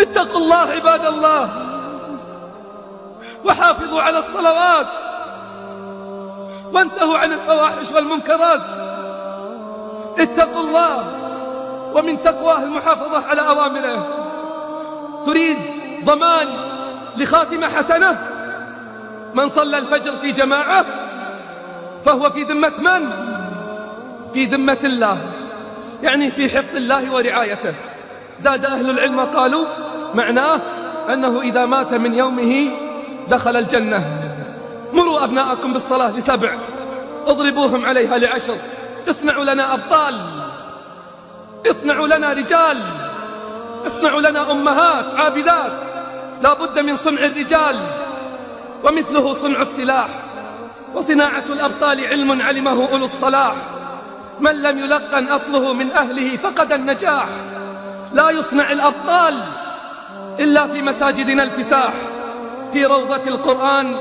اتقوا الله عباد الله. وحافظوا على الصلوات. وانتهوا عن الفواحش والمنكرات. اتقوا الله. ومن تقواه المحافظة على أوامره. تريد ضمان لخاتمة حسنة؟ من صلى الفجر في جماعة فهو في ذمة من؟ في ذمة الله. يعني في حفظ الله ورعايته. زاد أهل العلم قالوا معناه أنه إذا مات من يومه دخل الجنة. مروا أبناءكم بالصلاة لسبع. اضربوهم عليها لعشر. اصنعوا لنا أبطال. اصنعوا لنا رجال. اصنعوا لنا أمهات عابدات. لا بد من صنع الرجال. ومثله صنع السلاح. وصناعة الأبطال علم علمه أولو الصلاح. من لم يلقن أصله من أهله فقد النجاح. لا يصنع الأبطال. إلا في مساجدنا الفساح في روضة القرآن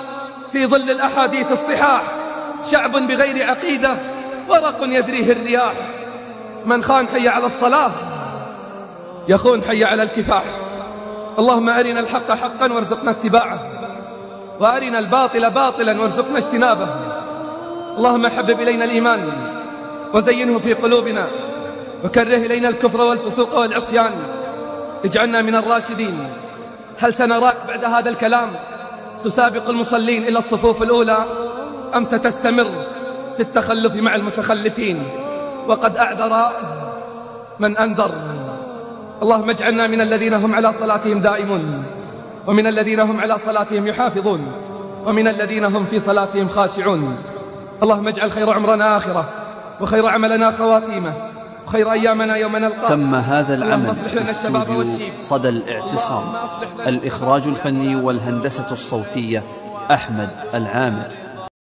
في ظل الأحاديث الصحاح شعب بغير عقيدة ورق يدريه الرياح. من خان حي على الصلاة يخون حي على الكفاح. اللهم أرنا الحق حقا وارزقنا اتباعه وأرنا الباطل باطلا وارزقنا اجتنابه. اللهم حبب إلينا الإيمان وزينه في قلوبنا وكره إلينا الكفر والفسوق والعصيان. اجعلنا من الراشدين. هل سنراك بعد هذا الكلام؟ تسابق المصلين إلى الصفوف الأولى أم ستستمر في التخلف مع المتخلفين؟ وقد أعذر من أنذر. اللهم اجعلنا من الذين هم على صلاتهم دائمون ومن الذين هم على صلاتهم يحافظون ومن الذين هم في صلاتهم خاشعون. اللهم اجعل خير عمرنا آخرة وخير عملنا خواتيمة وخير أيامنا يوم نلقاك. تم هذا العمل في استوديو. صدى الاعتصام. الإخراج الفني والهندسة الصوتية أحمد العامر.